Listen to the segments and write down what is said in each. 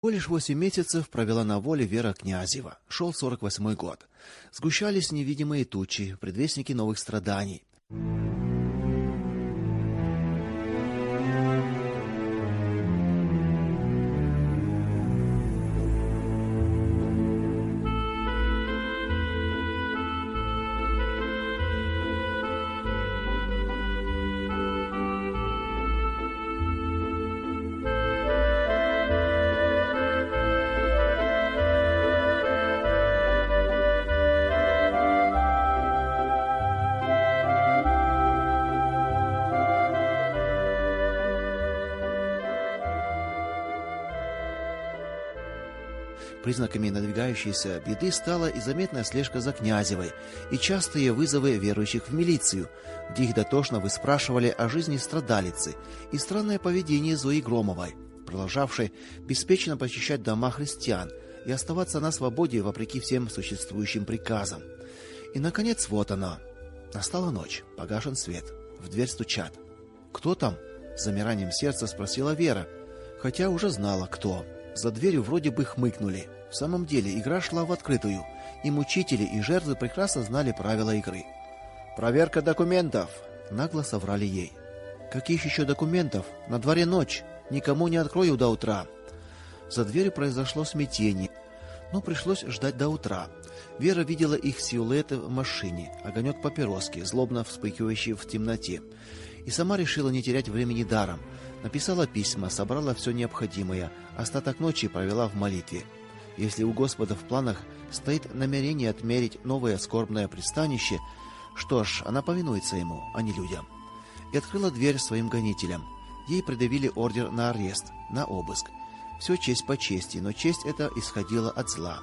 Всего лишь восемь месяцев провела на воле Вера Князева. Шел сорок восьмой год. Сгущались невидимые тучи, предвестники новых страданий. Признаками надвигающейся беды стала и заметная слежка за Князевой, и частые вызовы верующих в милицию, где их дотошно выспрашивали о жизни страдалицы, и странное поведение Зои Громовой, продолжавшей беспечно посещать дома христиан и оставаться на свободе вопреки всем существующим приказам. И наконец вот она. Настала ночь, погашен свет, в дверь стучат. Кто там? с замиранием сердца спросила Вера, хотя уже знала кто. За дверью вроде бы хмыкнули. В самом деле, игра шла в открытую, и мучители, и жертвы прекрасно знали правила игры. Проверка документов, нагло соврали ей. Каких еще документов? На дворе ночь, никому не открою до утра. За дверью произошло смятение, но пришлось ждать до утра. Вера видела их силуэты в машине, огонек папироски, злобно вспыхивающий в темноте. И сама решила не терять времени даром. Написала письма, собрала все необходимое, остаток ночи провела в молитве. Если у Господа в планах стоит намерение отмерить новое скорбное пристанище, что ж, она повинуется ему, а не людям. И открыла дверь своим гонителям. Ей предъявили ордер на арест, на обыск. Все честь по чести, но честь эта исходила от зла.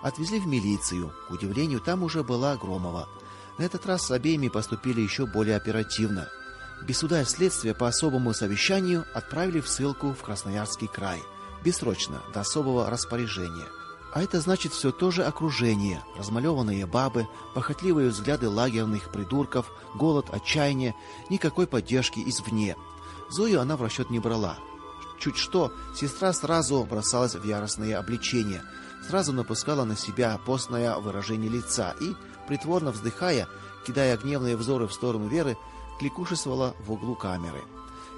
Отвезли в милицию. К удивлению, там уже была Громова. На этот раз с обеими поступили еще более оперативно. Без суда и следствия по особому совещанию отправили в ссылку в Красноярский край бессрочно, до особого распоряжения. А это значит все то же окружение: размалеванные бабы, похотливые взгляды лагерных придурков, голод, отчаяние, никакой поддержки извне. Зою она в расчет не брала. Чуть что, сестра сразу бросалась в яростные обличения, сразу напускала на себя постное выражение лица и, притворно вздыхая, кидая гневные взоры в сторону Веры, кликушествовала в углу камеры.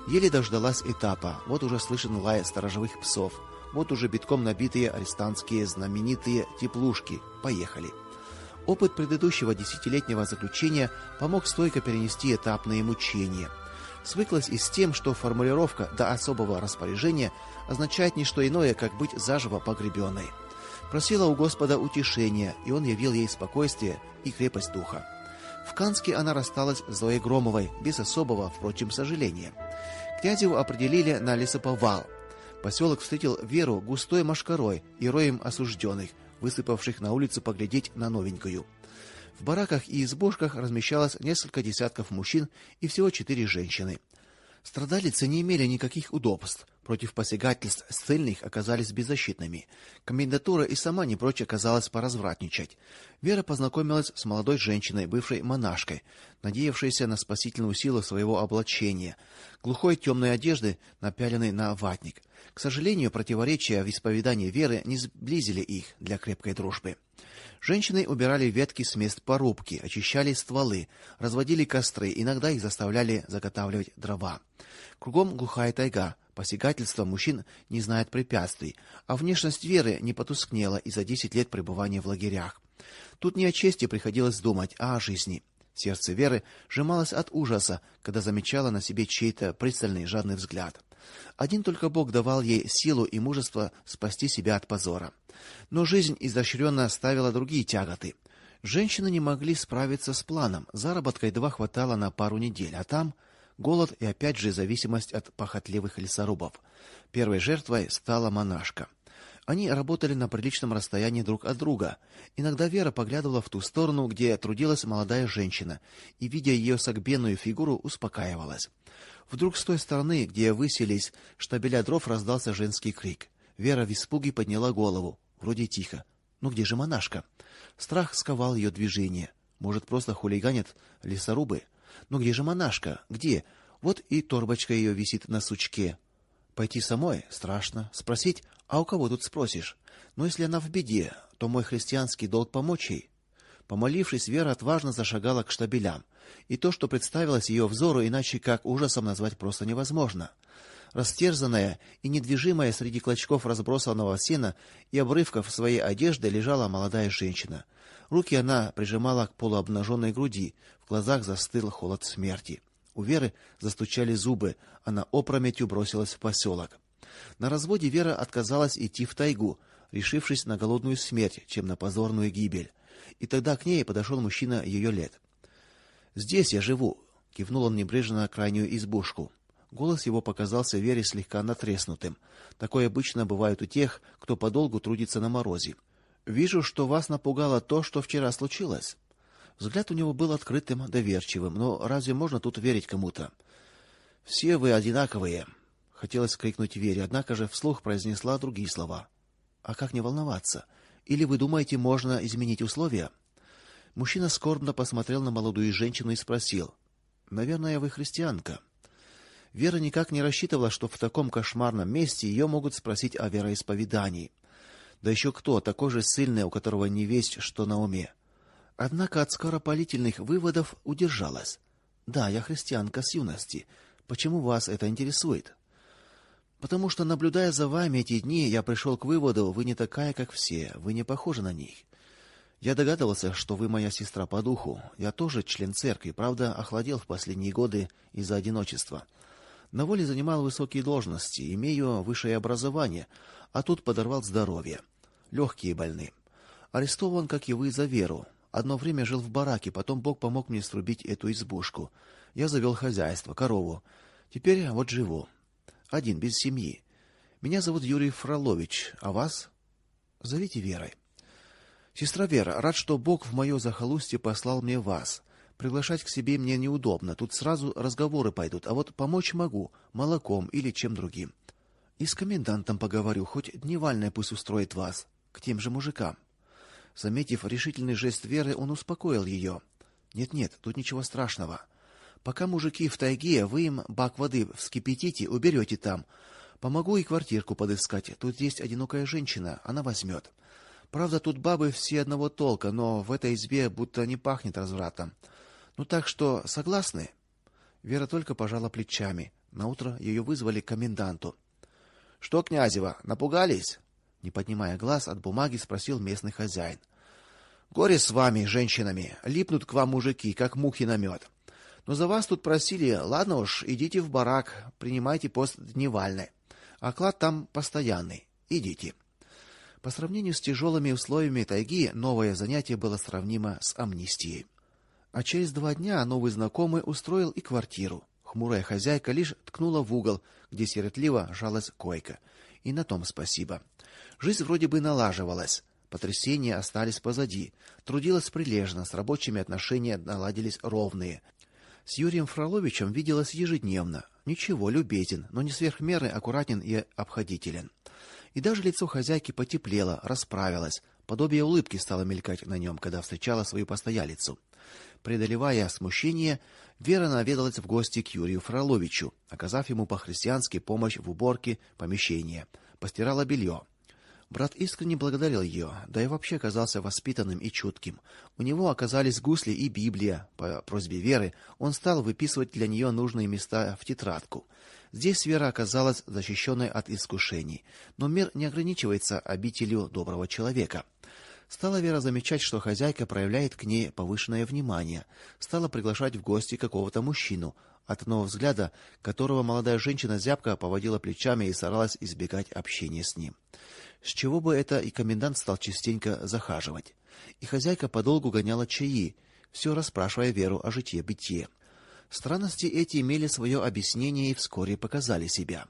Еле дождалась этапа. Вот уже слышен лай сторожевых псов. Вот уже битком набитые арестантские знаменитые теплушки. Поехали. Опыт предыдущего десятилетнего заключения помог стойко перенести этапные мучения. Свыклась и с тем, что формулировка до особого распоряжения означает не что иное, как быть заживо погребенной. Просила у Господа утешения, и он явил ей спокойствие и крепость духа. В Канске она рассталась с Зоей Громовой без особого, впрочем, сожаления. Князеву определили на лесоповал. Поселок встретил Веру густой машкарой и роем осужденных, высыпавших на улицу поглядеть на новенькую. В бараках и избушках размещалось несколько десятков мужчин и всего четыре женщины. Страдалицы не имели никаких удобств. Против посягательств ссыльных оказались беззащитными. Комендатура и сама не прочь оказалась поразвратничать. Вера познакомилась с молодой женщиной, бывшей монашкой, надеявшейся на спасительную силу своего облачения, глухой темной одежды, напяленной на ватник. К сожалению, противоречия в исповедании веры не сблизили их для крепкой дружбы. Женщины убирали ветки с мест порубки, очищали стволы, разводили костры, иногда их заставляли заготавливать дрова. Кругом глухая тайга. Посягательство мужчин не знает препятствий, а внешность Веры не потускнела и за десять лет пребывания в лагерях. Тут не о чести приходилось думать, а о жизни. Сердце Веры сжималось от ужаса, когда замечала на себе чей-то пристальный жадный взгляд. Один только Бог давал ей силу и мужество спасти себя от позора. Но жизнь изощренно оставила другие тяготы. Женщины не могли справиться с планом. Заработка едва хватало на пару недель, а там голод и опять же зависимость от похотливых лесорубов. Первой жертвой стала монашка. Они работали на приличном расстоянии друг от друга. Иногда Вера поглядывала в ту сторону, где трудилась молодая женщина, и видя ее согбенную фигуру, успокаивалась. Вдруг с той стороны, где высились штабеля дров, раздался женский крик. Вера в испуге подняла голову. Вроде тихо. Ну где же монашка? Страх сковал ее движение. Может, просто хулиганят лесорубы? Но где же монашка? Где? Вот и торбочка ее висит на сучке. Пойти самой страшно, спросить, а у кого тут спросишь? Но если она в беде, то мой христианский долг помочь ей. Помолившись, Вера отважно зашагала к штабелям, и то, что представилось ее взору, иначе как ужасом назвать просто невозможно. Растерзанная и недвижимая среди клочков разбросанного сена и обрывков своей одежды лежала молодая женщина. Руки она прижимала к полуобнаженной груди, в глазах застыл холод смерти. У Веры застучали зубы, она опрометью бросилась в поселок. На разводе Вера отказалась идти в тайгу, решившись на голодную смерть, чем на позорную гибель. И тогда к ней подошел мужчина ее лет. "Здесь я живу", кивнул он небрежно на крайнюю избушку. Голос его показался Вере слегка натреснутым. Такое обычно бывает у тех, кто подолгу трудится на морозе. Вижу, что вас напугало то, что вчера случилось. Взгляд у него был открытым, доверчивым, но разве можно тут верить кому-то? Все вы одинаковые, хотелось крикнуть Вере, однако же вслух произнесла другие слова. А как не волноваться? Или вы думаете, можно изменить условия? Мужчина скорбно посмотрел на молодую женщину и спросил: "Наверное, вы христианка?" Вера никак не рассчитывала, что в таком кошмарном месте ее могут спросить о вероисповедании. Да еще кто, такой же сильный, у которого не весть, что на уме. Однако от скоропалительных выводов удержалась. "Да, я христианка с юности. Почему вас это интересует?" Потому что наблюдая за вами эти дни, я пришел к выводу, вы не такая, как все, вы не похожи на них. Я догадывался, что вы моя сестра по духу. Я тоже член церкви, правда, охладел в последние годы из-за одиночества. На воле занимал высокие должности, имею высшее образование, а тут подорвал здоровье. Легкие больны. Арестован, как и вы, за веру. Одно время жил в бараке, потом Бог помог мне срубить эту избушку. Я завел хозяйство, корову. Теперь вот живу один без семьи. Меня зовут Юрий Фролович, а вас зовите Верой. Сестра Вера, рад, что Бог в мое захолустье послал мне вас. Приглашать к себе мне неудобно, тут сразу разговоры пойдут, а вот помочь могу, молоком или чем другим. И с комендантом поговорю, хоть дневальная пусть устроит вас к тем же мужикам. Заметив решительный жест Веры, он успокоил ее. Нет-нет, тут ничего страшного. Пока мужики в тайге, вы им бак воды вскипятите, уберете там. Помогу и квартирку подыскать. Тут есть одинокая женщина, она возьмет. Правда, тут бабы все одного толка, но в этой избе будто не пахнет развратом. Ну так что, согласны? Вера только пожала плечами. На утро ее вызвали к коменданту. Что, князева, напугались? Не поднимая глаз от бумаги, спросил местный хозяин. Горе с вами, женщинами, липнут к вам мужики, как мухи на мед. Но за вас тут просили. Ладно уж, идите в барак, принимайте пост дневальный. Оклад там постоянный. Идите. По сравнению с тяжелыми условиями тайги, новое занятие было сравнимо с амнистией. А через два дня новый знакомый устроил и квартиру. Хмурая хозяйка лишь ткнула в угол, где сиротливо жалась койка. И на том спасибо. Жизнь вроде бы налаживалась. Потрясения остались позади. Трудилась прилежно, с рабочими отношения наладились ровные. С Юрием Фроловичем виделась ежедневно. Ничего, любезен, но не сверх меры аккуратен и обходителен. И даже лицо хозяйки потеплело, расправилось, подобие улыбки стало мелькать на нем, когда встречала свою постоялицу. Преодолевая смущение, Вера наведалась в гости к Юрию Фроловичу, оказав ему по-христиански помощь в уборке помещения. Постирала белье. Брат искренне благодарил ее, да и вообще оказался воспитанным и чутким. У него оказались гусли и Библия. По просьбе Веры он стал выписывать для нее нужные места в тетрадку. Здесь Вера оказалась защищенной от искушений, но мир не ограничивается обителью доброго человека. Стала Вера замечать, что хозяйка проявляет к ней повышенное внимание, стала приглашать в гости какого-то мужчину, от одного взгляда которого молодая женщина зябко поводила плечами и старалась избегать общения с ним. С чего бы это и комендант стал частенько захаживать. И хозяйка подолгу гоняла чаи, все расспрашивая Веру о житье-бытие. Странности эти имели свое объяснение и вскоре показали себя.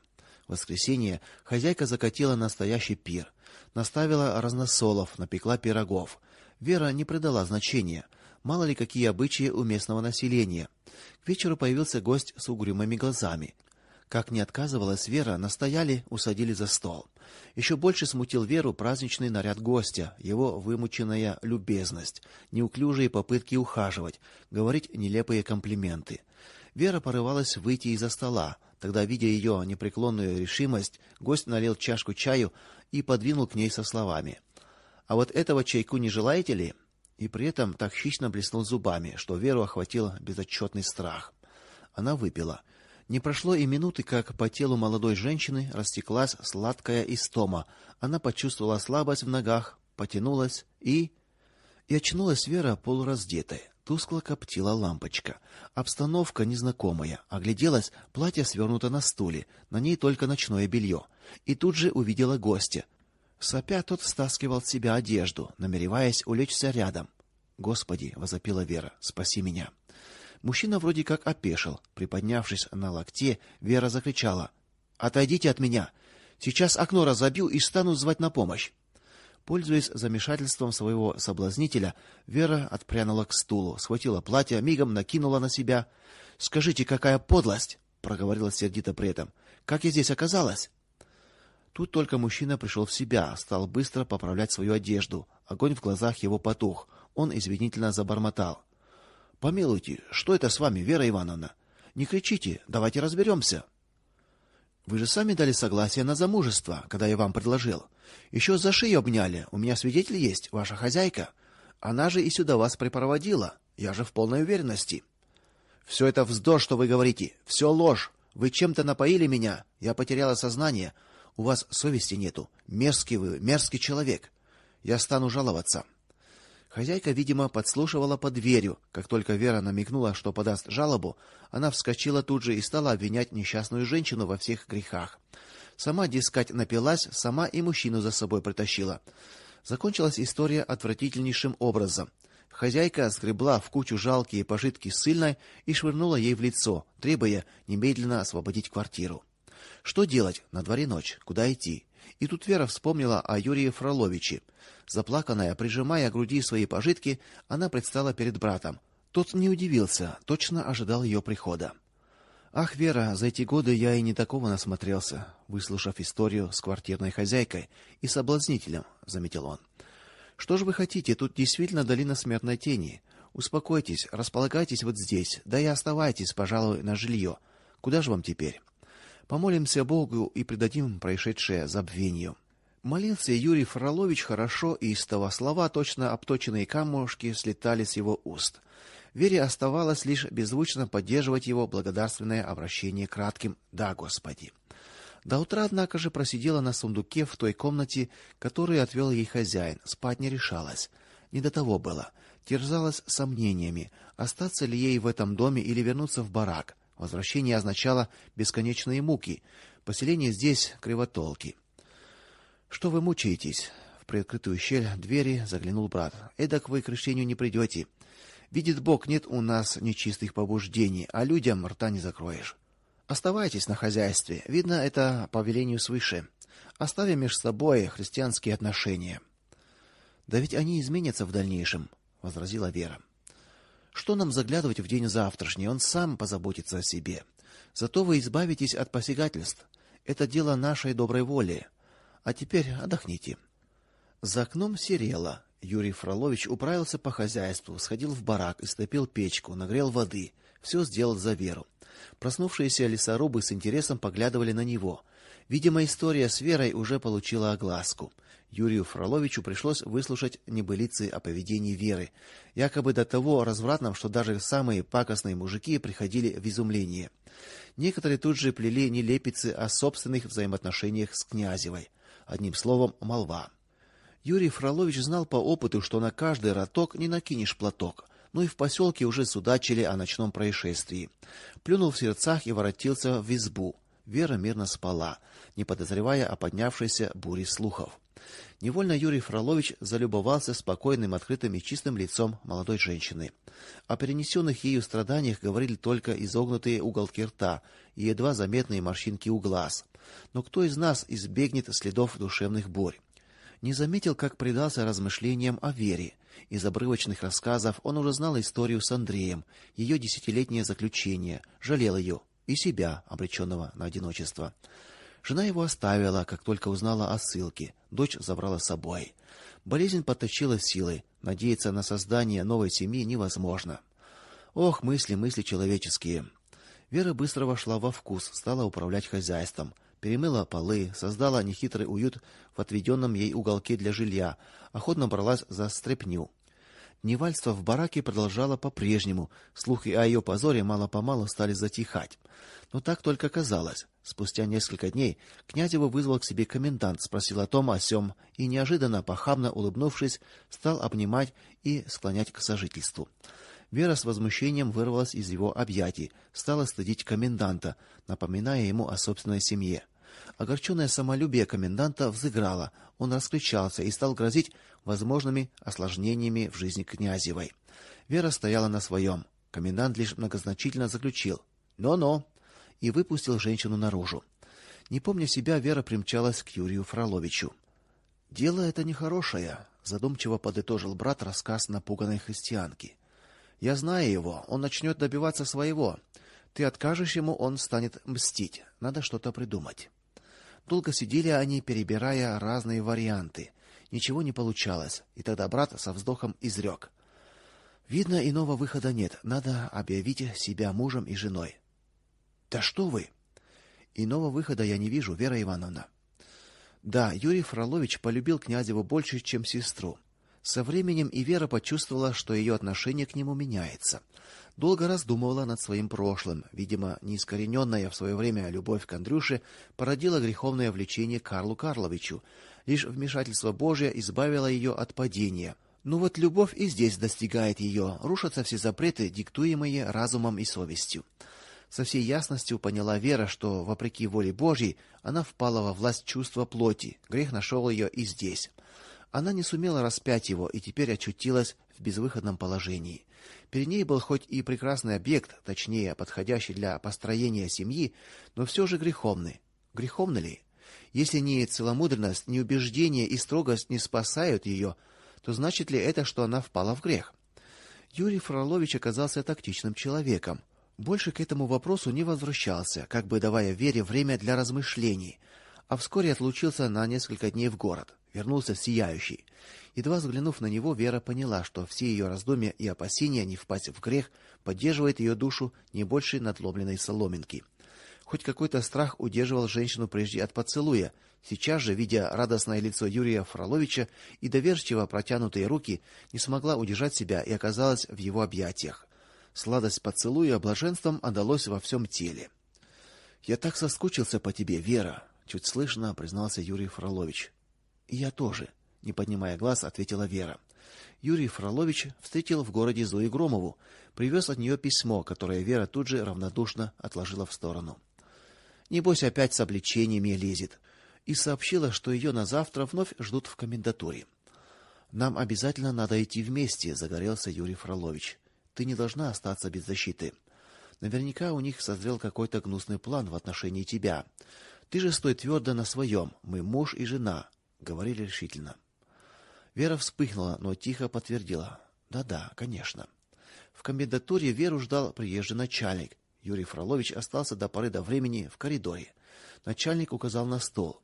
В воскресенье хозяйка закатила настоящий пир, наставила разносолов, напекла пирогов. Вера не придала значения, мало ли какие обычаи у местного населения. К вечеру появился гость с угрюмыми глазами. Как не отказывалась Вера, настояли, усадили за стол. Еще больше смутил Веру праздничный наряд гостя, его вымученная любезность, неуклюжие попытки ухаживать, говорить нелепые комплименты. Вера порывалась выйти из-за стола. Тогда, видя ее непреклонную решимость, гость налил чашку чаю и подвинул к ней со словами: "А вот этого чайку не желаете ли?" И при этом так хищно блеснул зубами, что Веру охватил безотчетный страх. Она выпила. Не прошло и минуты, как по телу молодой женщины растеклась сладкая истома. Она почувствовала слабость в ногах, потянулась и и очнулась Вера полураздетая. Тускло коптила лампочка. Обстановка незнакомая. Огляделась, платье свернуто на стуле, на ней только ночное белье. И тут же увидела гостя. Сопя тот стаскивал с себя одежду, намереваясь улечься рядом. "Господи", возопила Вера. "Спаси меня". Мужчина вроде как опешил. Приподнявшись на локте, Вера закричала: "Отойдите от меня! Сейчас окно разобью и стану звать на помощь". Пользуясь замешательством своего соблазнителя, Вера отпрянула к стулу, схватила платье, мигом накинула на себя. "Скажите, какая подлость", проговорила сердито при этом. "Как я здесь оказалась?" Тут только мужчина пришел в себя, стал быстро поправлять свою одежду. Огонь в глазах его потух. Он извинительно забормотал: "Помилуйте, что это с вами, Вера Ивановна? Не кричите, давайте разберемся». Вы же сами дали согласие на замужество, когда я вам предложил. Еще за шею обняли. У меня свидетель есть, ваша хозяйка. Она же и сюда вас припроводила. Я же в полной уверенности. Все это вздор, что вы говорите. Все ложь. Вы чем-то напоили меня. Я потеряла сознание. У вас совести нету. Мерзкий вы, мерзкий человек. Я стану жаловаться. Хозяйка, видимо, подслушивала под дверью. Как только Вера намекнула, что подаст жалобу, она вскочила тут же и стала обвинять несчастную женщину во всех грехах. Сама, дескать, напилась, сама и мужчину за собой притащила. Закончилась история отвратительнейшим образом. Хозяйка сгребла в кучу жалкие пожитки ссыльной и швырнула ей в лицо, требуя немедленно освободить квартиру. Что делать? На дворе ночь. Куда идти? И тут Вера вспомнила о Юрии Фроловиче. Заплаканная, прижимая к груди свои пожитки, она предстала перед братом. Тот не удивился, точно ожидал ее прихода. Ах, Вера, за эти годы я и не такого насмотрелся, выслушав историю с квартирной хозяйкой и соблазнителем, заметил он. Что же вы хотите? Тут действительно долина смертной тени. Успокойтесь, располагайтесь вот здесь, да и оставайтесь, пожалуй, на жилье. Куда же вам теперь? Помолимся Богу и предадим происшедшее забвению. Молился Юрий Фролович хорошо, и из того слова точно обточенные камушки слетали с его уст. Вере оставалось лишь беззвучно поддерживать его благодарственное обращение кратким: "Да, Господи". До утра, однако же, просидела на сундуке в той комнате, которую отвел ей хозяин. Спать не решалась. Не до того было. Терзалась сомнениями, остаться ли ей в этом доме или вернуться в барак. Возвращение означало бесконечные муки. Поселение здесь кривотолки. Что вы мучаетесь? В приоткрытую щель двери заглянул брат. Эдак вы к решению не придете. Видит Бог, нет у нас нечистых побуждений, а людям рта не закроешь. Оставайтесь на хозяйстве. Видно, это по велению свыше. Оставим меж собой христианские отношения. Да ведь они изменятся в дальнейшем, возразила Вера. Что нам заглядывать в день завтрашний? Он сам позаботится о себе. Зато вы избавитесь от посягательств. Это дело нашей доброй воли. А теперь отдохните. За окном серело. Юрий Фролович управился по хозяйству, сходил в барак, истопил печку, нагрел воды. Все сделал за Веру. Проснувшиеся лесорубы с интересом поглядывали на него. Видимо, история с Верой уже получила огласку. Юрию Фроловичу пришлось выслушать небылицы о поведении Веры, якобы до того развратном, что даже самые пакостные мужики приходили в изумление. Некоторые тут же плели нелепицы о собственных взаимоотношениях с Князевой. Одним словом, молва. Юрий Фролович знал по опыту, что на каждый роток не накинешь платок. Но и в поселке уже судачили о ночном происшествии. Плюнул в сердцах и воротился в избу. Вера мирно спала, не подозревая о поднявшейся буре слухов. Невольно Юрий Фролович залюбовался спокойным, открытым и чистым лицом молодой женщины. О перенесенных ею страданиях говорили только изогнутые уголки рта и едва заметные морщинки у глаз. Но кто из нас избегнет следов душевных бурь? Не заметил, как предался размышлениям о Вере. Из обрывочных рассказов он уже знал историю с Андреем, ее десятилетнее заключение, жалел ее и себя, обреченного на одиночество. Жена его оставила, как только узнала о ссылке. Дочь забрала с собой. Болезнь подточила силы. Надеяться на создание новой семьи невозможно. Ох, мысли, мысли человеческие. Вера быстро вошла во вкус, стала управлять хозяйством, перемыла полы, создала нехитрый уют в отведенном ей уголке для жилья, охотно бралась за стряпню. Невальство в бараке продолжало по-прежнему. Слухи о ее позоре мало-помалу стали затихать. Но так только казалось. Спустя несколько дней Князева вызвал к себе комендант, спросил о том о сём и неожиданно похабно улыбнувшись, стал обнимать и склонять к сожительству. Вера с возмущением вырвалась из его объятий, стала стыдить коменданта, напоминая ему о собственной семье. Огорченное самолюбие коменданта взыграло. Он раскричался и стал грозить возможными осложнениями в жизни князевой. Вера стояла на своем. Комендант лишь многозначительно заключил: "Но-но" и выпустил женщину наружу. Не помня себя, Вера примчалась к Юрию Фроловичу. "Дело это нехорошее", задумчиво подытожил брат рассказ напуганной христианки. "Я знаю его, он начнет добиваться своего. Ты откажешь ему, он станет мстить. Надо что-то придумать". Долго сидели они, перебирая разные варианты. Ничего не получалось, и тогда брат со вздохом изрек. Видно, иного выхода нет. Надо объявить себя мужем и женой. Да что вы? Иного выхода я не вижу, Вера Ивановна. Да, Юрий Фролович полюбил Князеву больше, чем сестру. Со временем и Вера почувствовала, что ее отношение к нему меняется. Долго раздумывала над своим прошлым. Видимо, неискорененная в свое время любовь к Андрюше породила греховное влечение к Карлу Карловичу. Лишь вмешательство Божье избавило ее от падения. Ну вот любовь и здесь достигает ее, рушатся все запреты, диктуемые разумом и совестью. Со всей ясностью поняла Вера, что вопреки воле Божьей она впала во власть чувства плоти. Грех нашел ее и здесь. Она не сумела распять его и теперь очутилась в безвыходном положении. Перед ней был хоть и прекрасный объект, точнее, подходящий для построения семьи, но все же греховный. Греховно ли? Если ни целомудренность, ни убеждение и строгость не спасают ее, то значит ли это, что она впала в грех? Юрий Фролович оказался тактичным человеком. Больше к этому вопросу не возвращался, как бы давая Вере время для размышлений, а вскоре отлучился на несколько дней в город вернулся сияющий. Едва взглянув на него, Вера поняла, что все ее раздумья и опасения не впасть в грех поддерживает ее душу не больше надломленной соломинки. Хоть какой-то страх удерживал женщину прежде от поцелуя, сейчас же, видя радостное лицо Юрия Фроловича и доверчиво протянутые руки, не смогла удержать себя и оказалась в его объятиях. Сладость поцелуя блаженством отдалось во всем теле. Я так соскучился по тебе, Вера, чуть слышно признался Юрий Фролович. Я тоже, не поднимая глаз, ответила Вера. Юрий Фролович встретил в городе Зою Громову, привез от нее письмо, которое Вера тут же равнодушно отложила в сторону. Небось опять с обличениями лезет, и сообщила, что ее на завтра вновь ждут в комендатуре. Нам обязательно надо идти вместе, загорелся Юрий Фролович. Ты не должна остаться без защиты. Наверняка у них созрел какой-то гнусный план в отношении тебя. Ты же стой твердо на своем. Мы муж и жена говорили решительно. Вера вспыхнула, но тихо подтвердила: "Да-да, конечно". В комендатуре Веру ждал приезжий начальник. Юрий Фролович остался до поры до времени в коридоре. Начальник указал на стол.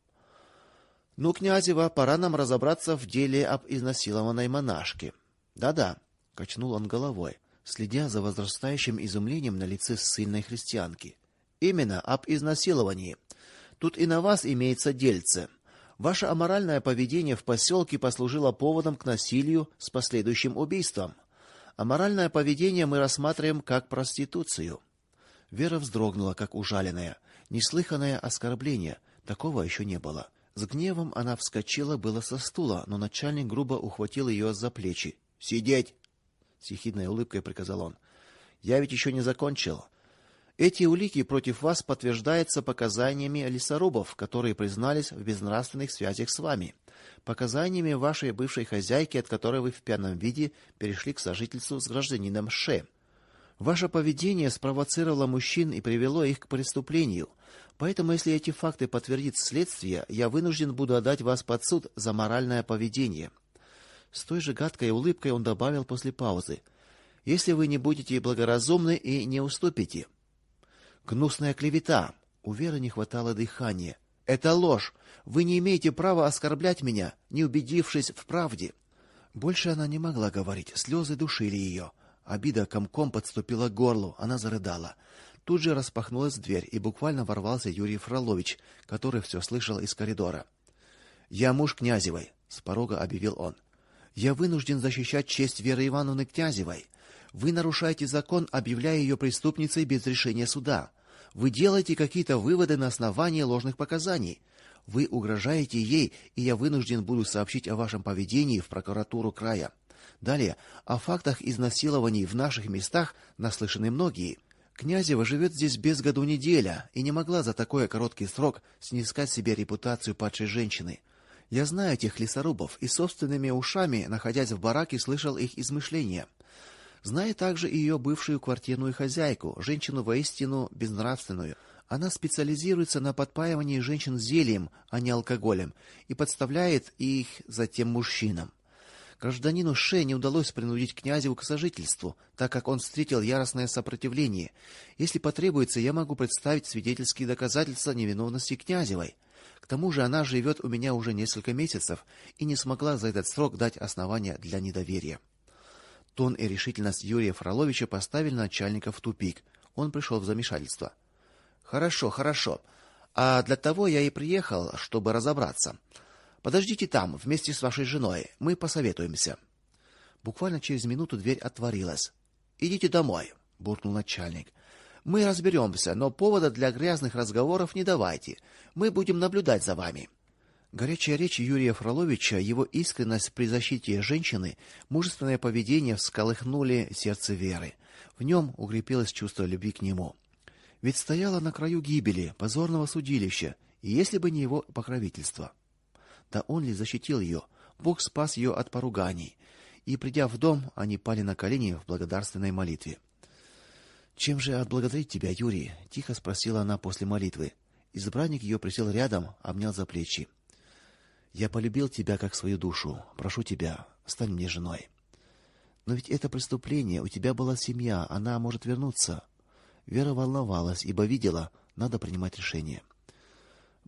Ну, князева, пора нам разобраться в деле об изнасилованной монашке. Да-да, качнул он головой, следя за возрастающим изумлением на лице сильной христианки. Именно об изнасиловании. Тут и на вас имеется дельце. Ваше аморальное поведение в поселке послужило поводом к насилию с последующим убийством. Аморальное поведение мы рассматриваем как проституцию. Вера вздрогнула, как ужаленная. Неслыханное оскорбление, такого еще не было. С гневом она вскочила было со стула, но начальник грубо ухватил ее за плечи. "Сидеть!" с ехидной улыбкой приказал он. "Я ведь еще не закончил. Эти улики против вас подтверждаются показаниями лесорубов, которые признались в безнравственных связях с вами, показаниями вашей бывшей хозяйки, от которой вы в пьяном виде перешли к сожительству с гражданином Ше. Ваше поведение спровоцировало мужчин и привело их к преступлению. Поэтому, если эти факты подтвердит следствие, я вынужден буду отдать вас под суд за моральное поведение. С той же гадкой улыбкой он добавил после паузы: Если вы не будете благоразумны и не уступите, Гнусная клевета. У Веры не хватало дыхания. Это ложь. Вы не имеете права оскорблять меня, не убедившись в правде. Больше она не могла говорить, слезы душили ее. Обида комком подступила к горлу, она зарыдала. Тут же распахнулась дверь, и буквально ворвался Юрий Фролович, который все слышал из коридора. "Я муж Князевой", с порога объявил он. "Я вынужден защищать честь Веры Ивановны Князевой. Вы нарушаете закон, объявляя ее преступницей без решения суда. Вы делаете какие-то выводы на основании ложных показаний. Вы угрожаете ей, и я вынужден буду сообщить о вашем поведении в прокуратуру края. Далее, о фактах изнасилований в наших местах наслышаны многие. Князева живет здесь без году неделя и не могла за такой короткий срок снискать себе репутацию падшей женщины. Я знаю этих лесорубов и собственными ушами, находясь в бараке, слышал их измышления. Знаю также и ее бывшую квартирную хозяйку, женщину воистину безнравственную. Она специализируется на подпаивании женщин зельем, а не алкоголем, и подставляет их затем мужчинам. Гражданину Ше не удалось принудить Князеву к сожительству, так как он встретил яростное сопротивление. Если потребуется, я могу представить свидетельские доказательства невиновности Князевой. К тому же она живет у меня уже несколько месяцев и не смогла за этот срок дать основания для недоверия. Тон и решительность Юрия Фроловича поставили начальника в тупик. Он пришел в замешательство. Хорошо, хорошо. А для того я и приехал, чтобы разобраться. Подождите там, вместе с вашей женой. Мы посоветуемся. Буквально через минуту дверь отворилась. Идите домой, буркнул начальник. Мы разберемся, но повода для грязных разговоров не давайте. Мы будем наблюдать за вами. Горячая речь Юрия Фроловича, его искренность при защите женщины, мужественное поведение всколыхнули сердце Веры. В нем укрепилось чувство любви к нему. Ведь стояла на краю гибели, позорного судилища, и если бы не его покровительство. Да он ли защитил ее? Бог спас ее от поруганий. И придя в дом, они пали на колени в благодарственной молитве. Чем же отблагодарить тебя, Юрий? тихо спросила она после молитвы. Избранник ее присел рядом, обнял за плечи. Я полюбил тебя как свою душу. Прошу тебя, стань мне женой. Но ведь это преступление, у тебя была семья, она может вернуться. Вера волновалась, ибо видела, надо принимать решение.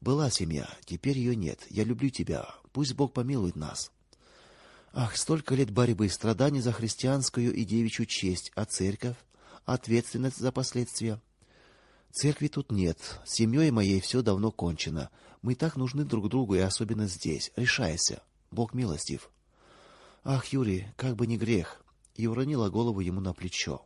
Была семья, теперь ее нет. Я люблю тебя. Пусть Бог помилует нас. Ах, столько лет борьбы, страданий за христианскую и девичью честь, а церковь, ответственность за последствия. Церкви тут нет. С семьей моей все давно кончено. Мы так нужны друг другу, и особенно здесь. Решайся. Бог милостив. Ах, Юрий, как бы не грех. И уронила голову ему на плечо.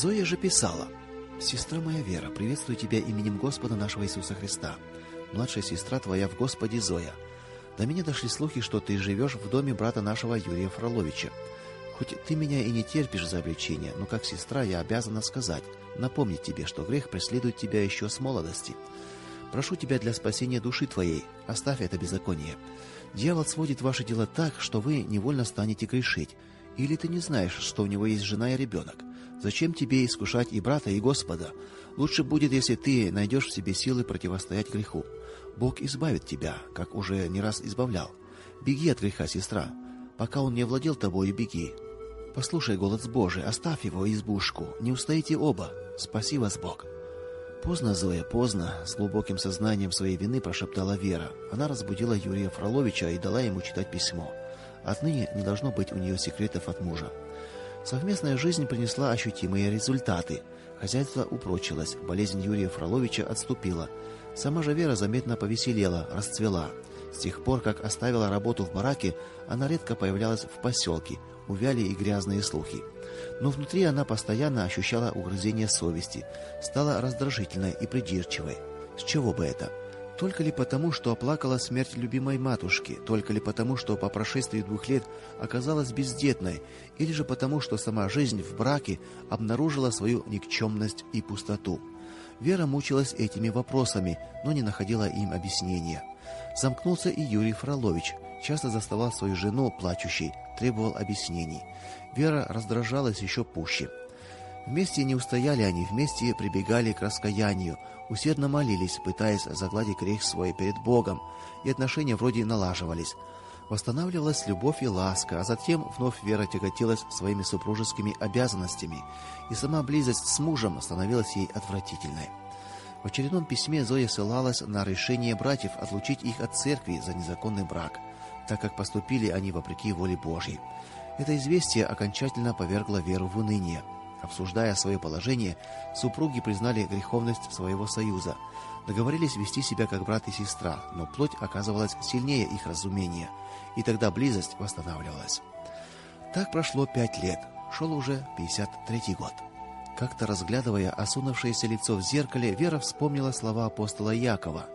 Зоя же писала: Сестра моя Вера, приветствую тебя именем Господа нашего Иисуса Христа. Младшая сестра твоя в Господе Зоя. До меня дошли слухи, что ты живешь в доме брата нашего Юрия Фроловича. Хоть ты меня и не терпишь за обличение, но как сестра я обязана сказать, напомнить тебе, что грех преследует тебя еще с молодости. Прошу тебя для спасения души твоей, оставь это беззаконие. Дьявол сводит ваши дела так, что вы невольно станете грешить. Или ты не знаешь, что у него есть жена и ребенок? Зачем тебе искушать и брата, и Господа? Лучше будет, если ты найдешь в себе силы противостоять греху. Бог избавит тебя, как уже не раз избавлял. Беги от греха, сестра, пока он не владел тобой, беги. Послушай голос Божий, оставь его избушку, не устоите оба. Спаси вас Бог. Поздно, Зоя, поздно, с глубоким сознанием своей вины прошептала Вера. Она разбудила Юрия Фроловича и дала ему читать письмо. Отныне не должно быть у нее секретов от мужа. Совместная жизнь принесла ощутимые результаты. Хозяйство упрочилось, болезнь Юрия Фроловича отступила. Сама же Вера заметно повеселела, расцвела. С тех пор, как оставила работу в бараке, она редко появлялась в поселке, увяли и грязные слухи. Но внутри она постоянно ощущала угрызение совести, стала раздражительной и придирчивой. С чего бы это? Только ли потому, что оплакала смерть любимой матушки, только ли потому, что по прошествии двух лет оказалась бездетной, или же потому, что сама жизнь в браке обнаружила свою никчемность и пустоту. Вера мучилась этими вопросами, но не находила им объяснения. Замкнулся и Юрий Фролович, Часто заставал свою жену плачущей, требовал объяснений. Вера раздражалась еще пуще. Вместе не устояли они, вместе прибегали к раскаянию, усердно молились, пытаясь загладить грех свой перед Богом, и отношения вроде налаживались. Восстанавливалась любовь и ласка, а затем вновь Вера тяготилась своими супружескими обязанностями, и сама близость с мужем становилась ей отвратительной. В очередном письме Зоя ссылалась на решение братьев отлучить их от церкви за незаконный брак, так как поступили они вопреки воле Божьей. Это известие окончательно повергло Веру в уныние. Обсуждая свое положение, супруги признали греховность своего союза, договорились вести себя как брат и сестра, но плоть оказывалась сильнее их разумения, и тогда близость восстанавливалась. Так прошло пять лет. Шел уже 53-й год. Как-то разглядывая осунувшееся лицо в зеркале, Вера вспомнила слова апостола Якова: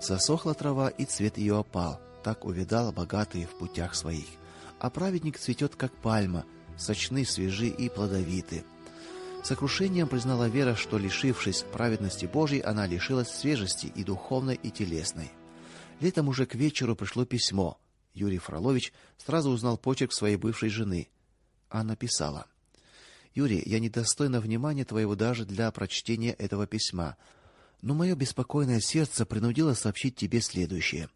"Засохла трава, и цвет ее опал, так увидал богатые в путях своих. А праведник цветет, как пальма, сочны, свежи и плодовиты". Сокрушением признала Вера, что лишившись праведности Божьей, она лишилась свежести и духовной, и телесной. Летом уже к вечеру пришло письмо. Юрий Фролович сразу узнал почерк своей бывшей жены. Она писала: Юрий, я недостойна внимания твоего даже для прочтения этого письма. Но мое беспокойное сердце принудило сообщить тебе следующее.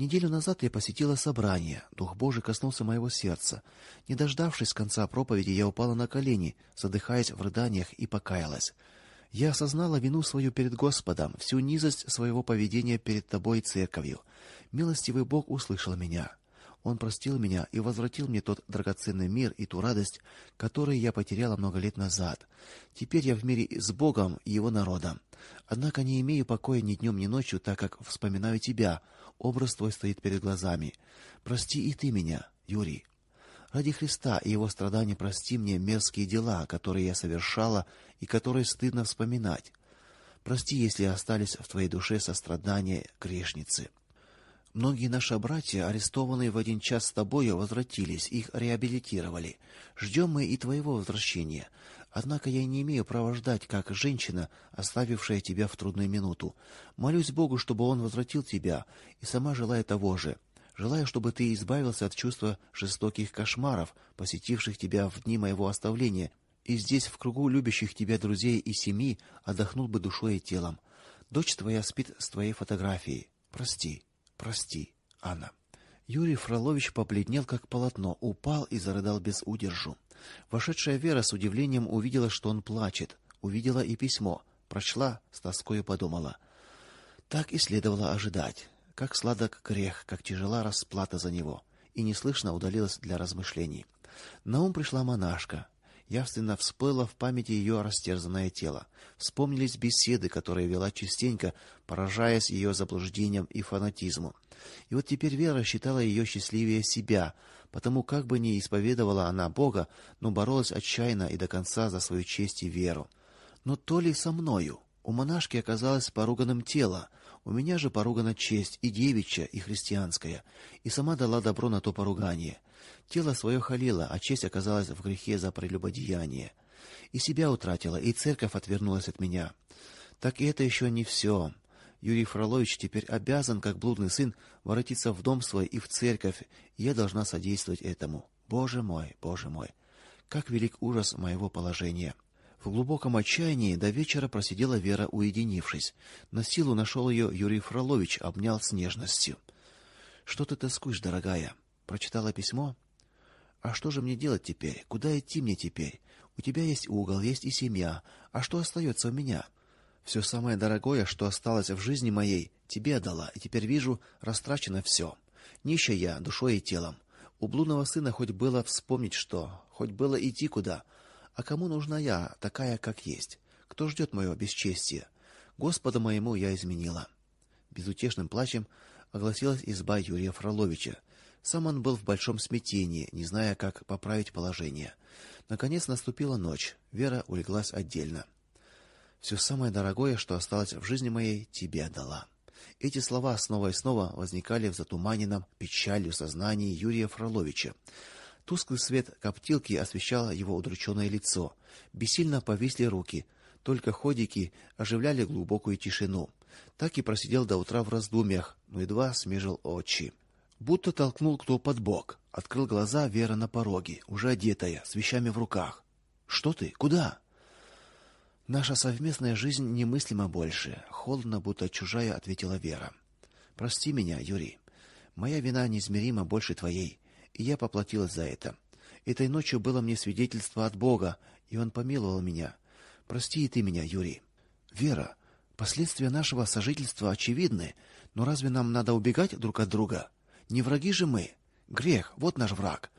Неделю назад я посетила собрание. Дух Божий коснулся моего сердца. Не дождавшись конца проповеди, я упала на колени, задыхаясь в рыданиях и покаялась. Я осознала вину свою перед Господом, всю низость своего поведения перед тобой церковью. Милостивый Бог услышал меня. Он простил меня и возвратил мне тот драгоценный мир и ту радость, которые я потеряла много лет назад. Теперь я в мире с Богом и его народом. Однако не имею покоя ни днем, ни ночью, так как вспоминаю тебя. Образ твой стоит перед глазами. Прости и ты меня, Юрий. Ради Христа и его страданий прости мне мерзкие дела, которые я совершала и которые стыдно вспоминать. Прости, если остались в твоей душе сострадания грешницы. Многие наши братья, арестованные в один час с тобою, возвратились, их реабилитировали. Ждем мы и твоего возвращения. Однако я не имею права ждать, как женщина, оставившая тебя в трудную минуту. Молюсь Богу, чтобы он возвратил тебя, и сама желаю того же. Желаю, чтобы ты избавился от чувства жестоких кошмаров, посетивших тебя в дни моего оставления, и здесь в кругу любящих тебя друзей и семьи отдохнул бы душой и телом. Дочь твоя спит с твоей фотографией. Прости. Прости, Анна. Юрий Фролович побледнел как полотно, упал и зарыдал без удержу. Вошедшая Вера с удивлением увидела, что он плачет, увидела и письмо, прочла, с тоской подумала: так и следовало ожидать. Как сладок грех, как тяжела расплата за него. И неслышно удалилась для размышлений. На ум пришла монашка. Явственно всплыло в памяти ее растерзанное тело. Вспомнились беседы, которые вела частенько, поражаясь ее заблуждениям и фанатизму. И вот теперь Вера считала ее счастливее себя, потому как бы ни исповедовала она Бога, но боролась отчаянно и до конца за свою честь и веру. Но то ли со мною у монашки оказалось поруганным тело, у меня же поругана честь и девичья, и христианская, и сама дала добро на то поругание. Тело свое халила, а честь оказалась в грехе за прелюбодеяние. И себя утратила, и церковь отвернулась от меня. Так и это еще не все. Юрий Фролович теперь обязан, как блудный сын, воротиться в дом свой и в церковь, и я должна содействовать этому. Боже мой, Боже мой, как велик ужас моего положения. В глубоком отчаянии до вечера просидела Вера, уединившись. На силу нашел ее Юрий Фролович, обнял с нежностью. Что ты тоскуешь, дорогая? Прочитала письмо? А что же мне делать теперь? Куда идти мне теперь? У тебя есть угол, есть и семья. А что остается у меня? Все самое дорогое, что осталось в жизни моей, тебе отдала, и теперь вижу, растрачено все. Нищая я душой и телом. У блудного сына хоть было вспомнить что, хоть было идти куда, а кому нужна я, такая, как есть? Кто ждет моего бесчестия? Господа моему я изменила. Безутешным плачем огласилась изба Юрия Фроловича. Сам он был в большом смятении, не зная, как поправить положение. Наконец наступила ночь. Вера улеглась отдельно. Все самое дорогое, что осталось в жизни моей, тебе отдала. Эти слова снова и снова возникали в затуманенном печалью сознании Юрия Фроловича. Тусклый свет коптилки освещал его удрученное лицо. Бессильно повисли руки, только ходики оживляли глубокую тишину. Так и просидел до утра в раздумьях, но едва смежил очи. Будто толкнул кто под бок. Открыл глаза Вера на пороге, уже одетая, с вещами в руках. Что ты? Куда? Наша совместная жизнь немыслима больше, холодно, будто чужая, ответила Вера. Прости меня, Юрий. Моя вина неизмеримо больше твоей, и я поплатилась за это. Этой ночью было мне свидетельство от Бога, и он помиловал меня. Прости и ты меня, Юрий. Вера, последствия нашего сожительства очевидны, но разве нам надо убегать друг от друга? Не враги же мы. Грех вот наш враг.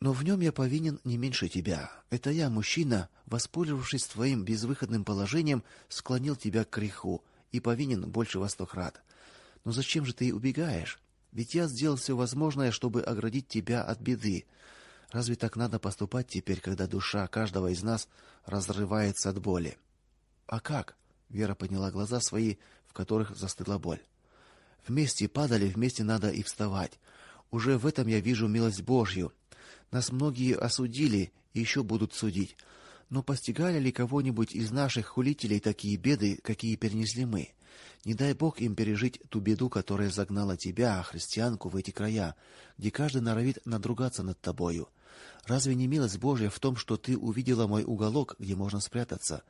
Но в нем я повинен не меньше тебя. Это я, мужчина, воспользовавшись твоим безвыходным положением, склонил тебя к греху и повинен больше во сто крат. Но зачем же ты убегаешь? Ведь я сделал все возможное, чтобы оградить тебя от беды. Разве так надо поступать теперь, когда душа каждого из нас разрывается от боли? А как? Вера подняла глаза свои, в которых застыла боль. Вместе падали, вместе надо и вставать. Уже в этом я вижу милость Божью. Нас многие осудили и еще будут судить. Но постигали ли кого-нибудь из наших хулителей такие беды, какие перенесли мы? Не дай Бог им пережить ту беду, которая загнала тебя, христианку, в эти края, где каждый норовит надругаться над тобою. Разве не милость Божья в том, что ты увидела мой уголок, где можно спрятаться?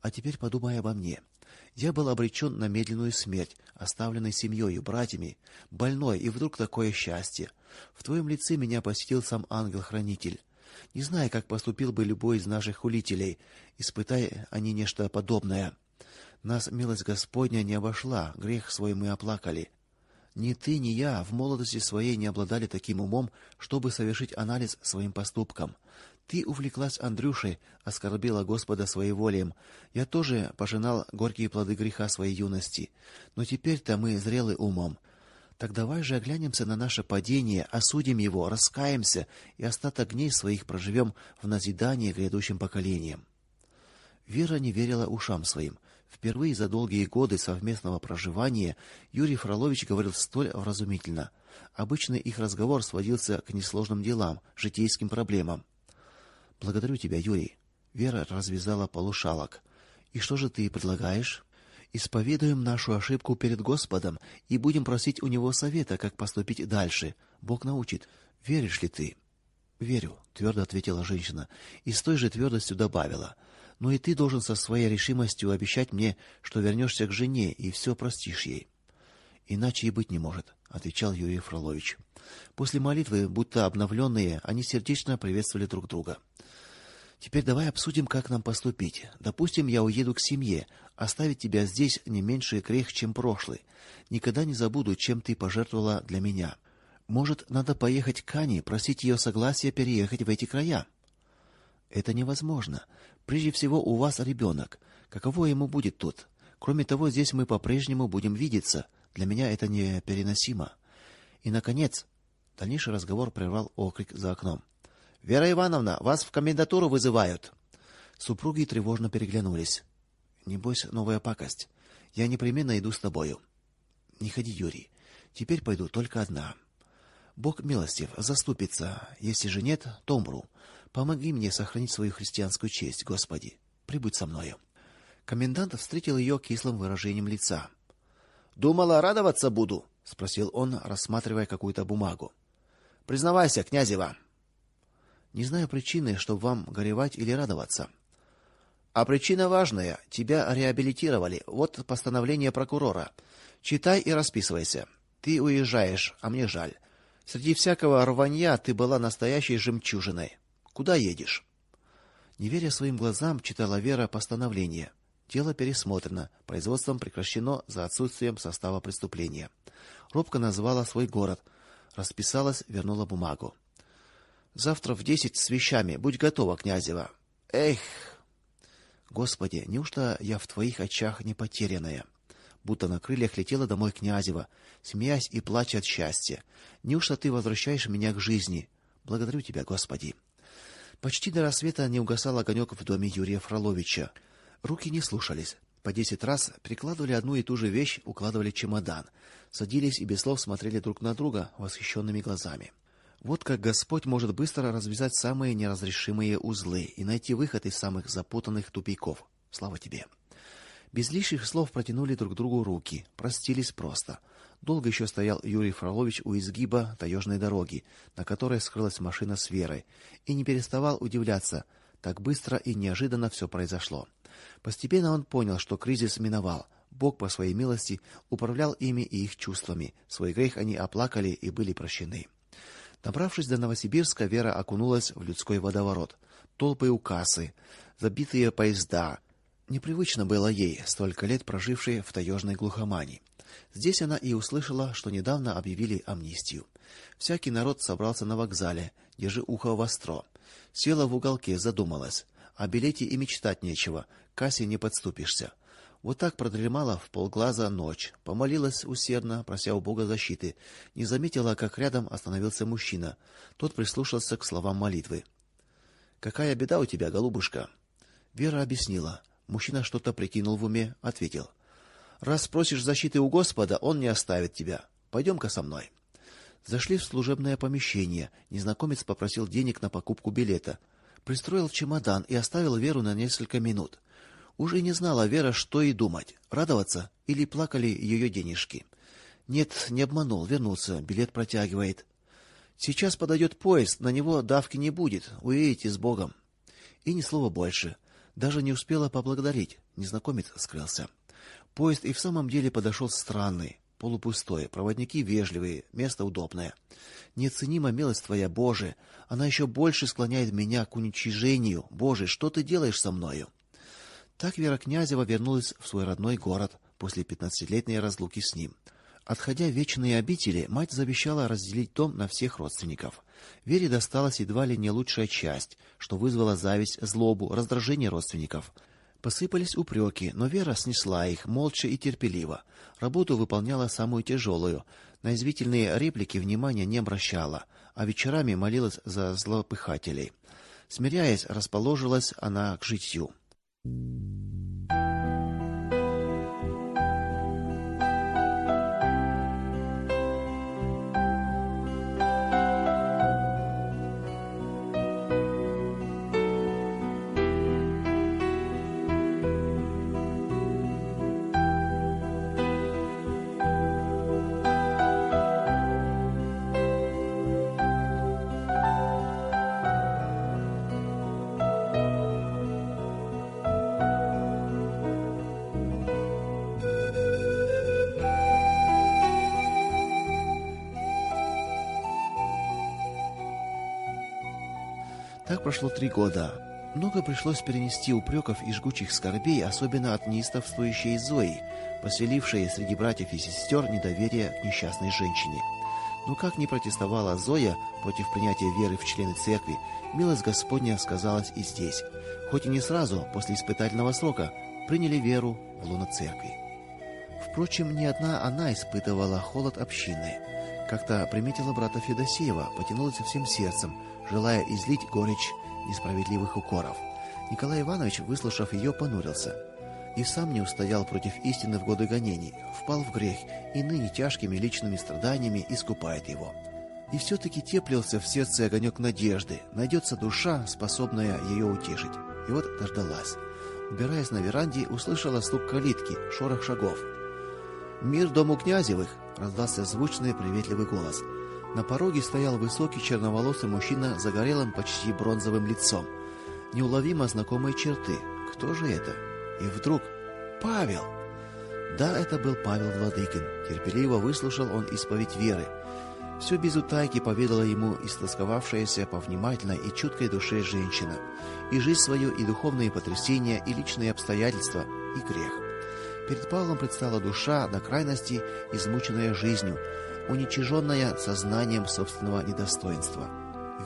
А теперь подумай обо мне. Я был обречен на медленную смерть, оставленный семьей, братьями, больной, и вдруг такое счастье. В твоем лице меня посетил сам ангел-хранитель. Не знаю, как поступил бы любой из наших хулителей, испытая они нечто подобное. Нас милость Господня не обошла, грех свой мы оплакали. Ни ты, ни я в молодости своей не обладали таким умом, чтобы совершить анализ своим поступкам. Ты увлеклась Андрюшей, оскорбила Господа своеволием. Я тоже пожинал горькие плоды греха своей юности. Но теперь-то мы зрелы умом. Так давай же оглянемся на наше падение, осудим его, раскаемся и остаток дней своих проживем в назидание грядущим поколениям. Вера не верила ушам своим. Впервые за долгие годы совместного проживания Юрий Фролович говорил столь вразумительно. Обычно их разговор сводился к несложным делам, житейским проблемам. Благодарю тебя, Юрий. Вера развязала полушалок. И что же ты предлагаешь? Исповедуем нашу ошибку перед Господом и будем просить у него совета, как поступить дальше. Бог научит. Веришь ли ты? Верю, твердо ответила женщина и с той же твердостью добавила: "Но и ты должен со своей решимостью обещать мне, что вернешься к жене и все простишь ей". Иначе и быть не может, отвечал Юрий Фролович. После молитвы, будто обновленные, они сердечно приветствовали друг друга. Теперь давай обсудим, как нам поступить. Допустим, я уеду к семье, оставить тебя здесь не меньше грех, чем прошлый. Никогда не забуду, чем ты пожертвовала для меня. Может, надо поехать к Ане, просить ее согласия переехать в эти края? Это невозможно. Прежде всего, у вас ребенок. Каково ему будет тут? Кроме того, здесь мы по-прежнему будем видеться. Для меня это непереносимо. И наконец, дальнейший разговор прервал окрик за окном. Вера Ивановна, вас в комендатуру вызывают. Супруги тревожно переглянулись. Не бойся, новая пакость. Я непременно иду с тобою. Не ходи, Юрий. Теперь пойду только одна. Бог милостив, заступится. Если же нет, то умру. Помоги мне сохранить свою христианскую честь, Господи. Прибудь со мною. Комендант встретил ее кислым выражением лица. Думала, радоваться буду, спросил он, рассматривая какую-то бумагу. Признавайся, князева. Не знаю причины, чтобы вам горевать или радоваться. А причина важная. Тебя реабилитировали. Вот постановление прокурора. Читай и расписывайся. Ты уезжаешь, а мне жаль. Среди всякого рванья ты была настоящей жемчужиной. Куда едешь? Не веря своим глазам, читала Вера постановление. Дело пересмотрено, производством прекращено за отсутствием состава преступления. Робко назвала свой город, расписалась, вернула бумагу. Завтра в десять с вещами. Будь готова, князева. Эх. Господи, неужто я в твоих очах не потерянная? будто на крыльях летела домой князева, смеясь и плача от счастья. Неужто ты возвращаешь меня к жизни? Благодарю тебя, Господи. Почти до рассвета не угасал огонек в доме Юрия Фроловича. Руки не слушались. По десять раз прикладывали одну и ту же вещь, укладывали чемодан, садились и без слов смотрели друг на друга восхищенными глазами. Вот как Господь может быстро развязать самые неразрешимые узлы и найти выход из самых запутанных тупиков. Слава тебе. Без лишних слов протянули друг другу руки, простились просто. Долго еще стоял Юрий Фролович у изгиба таежной дороги, на которой скрылась машина с Верой, и не переставал удивляться, так быстро и неожиданно все произошло. Постепенно он понял, что кризис миновал. Бог по своей милости управлял ими и их чувствами. Свой грех они оплакали и были прощены. Добравшись до Новосибирска, Вера окунулась в людской водоворот. Толпы у кассы, забитые поезда. Непривычно было ей, столько лет прожившей в таежной глухомани. Здесь она и услышала, что недавно объявили амнистию. Всякий народ собрался на вокзале, держи ухо востро. Села в уголке, задумалась. О билете и мечтать нечего, кассе не подступишься. Вот так продремала в полглаза ночь, помолилась усердно, прося у Бога защиты. Не заметила, как рядом остановился мужчина. Тот прислушался к словам молитвы. Какая беда у тебя, голубушка? Вера объяснила. Мужчина что-то прикинул в уме, ответил: Раз просишь защиты у Господа, он не оставит тебя. Пойдем-ка со мной. Зашли в служебное помещение. Незнакомец попросил денег на покупку билета. Пристроил чемодан и оставил Веру на несколько минут. Уже не знала Вера, что и думать: радоваться или плакали ее денежки. Нет, не обманул, вернулся, билет протягивает. Сейчас подойдет поезд, на него давки не будет. Уедете с Богом. И ни слова больше. Даже не успела поблагодарить. Незнакомец скрылся. Поезд и в самом деле подошел странный, полупустой. Проводники вежливые, место удобное. Неоценима милость твоя, Боже, она еще больше склоняет меня к уничижению. Боже, что ты делаешь со мною? Так Вера Князева вернулась в свой родной город после пятнадцатилетней разлуки с ним. Отходя в вечные обители, мать завещала разделить дом на всех родственников. Вере досталась едва ли не лучшая часть, что вызвало зависть, злобу, раздражение родственников. Посыпались упреки, но Вера снесла их молча и терпеливо. Работу выполняла самую тяжелую. На извитительные реплики внимания не обращала, а вечерами молилась за злопыхателей. Смиряясь, расположилась она к житью. Прошло три года. Много пришлось перенести упреков и жгучих скорбей, особенно от неистовствующей Зои, поселившей среди братьев и сестер недоверие к несчастной женщине. Но как ни протестовала Зоя против принятия веры в члены церкви, милость Господня сказалась и здесь. Хоть и не сразу, после испытательного срока, приняли веру в лоно церкви. Впрочем, не одна она испытывала холод общины. Как-то приметила брата Федосеева, потянулась всем сердцем, желая излить горечь несправедливых укоров. Николай Иванович, выслушав ее, понурился и сам не устоял против истины в годы гонений, впал в грех и ныне тяжкими личными страданиями искупает его. И все таки теплился в сердце огонек надежды, найдется душа, способная ее утешить. И вот дождалась. Убираясь на веранде, услышала стук калитки, шорох шагов. "Мир дому князевых", раздался звучный приветливый голос. На пороге стоял высокий черноволосый мужчина с загорелым, почти бронзовым лицом. Неуловимо знакомые черты. Кто же это? И вдруг Павел. Да, это был Павел Владыкин. Терпеливо выслушал он исповедь веры. Все без утайки поведала ему истосковавшаяся по внимательной и чуткой душе женщина, и жизнь свою, и духовные потрясения, и личные обстоятельства, и грех. Перед Павлом предстала душа до крайности измученная жизнью, уничиженная сознанием собственного недостоинства.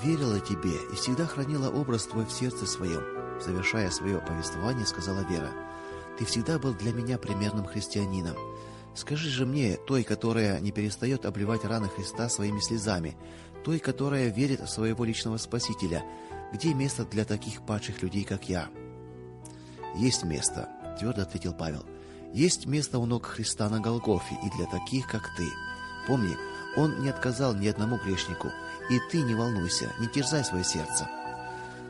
Верила тебе и всегда хранила образ твой в сердце своем», — завершая свое повествование, сказала Вера. Ты всегда был для меня примерным христианином. Скажи же мне, той, которая не перестает обливать раны Христа своими слезами, той, которая верит в своего личного Спасителя, где место для таких падших людей, как я? Есть место, твердо ответил Павел. Есть место у ног Христа на Голгофе и для таких, как ты. Помни, он не отказал ни одному грешнику, и ты не волнуйся, не терзай свое сердце.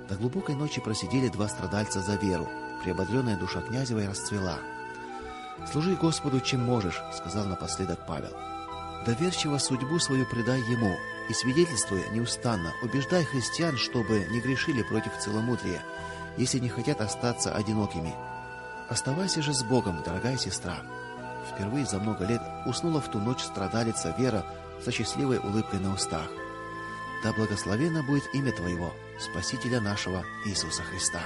До глубокой ночи просидели два страдальца за веру. Приободренная душа Князевой расцвела. Служи Господу чем можешь, сказал напоследок Павел. Доверчиво судьбу свою предай ему и свидетельствуя неустанно, убеждай христиан, чтобы не грешили против целомудрия, если не хотят остаться одинокими. Оставайся же с Богом, дорогая сестра. Впервые за много лет уснула в ту ночь страдалица Вера со счастливой улыбкой на устах. Да благословенно будет имя твоего, Спасителя нашего Иисуса Христа.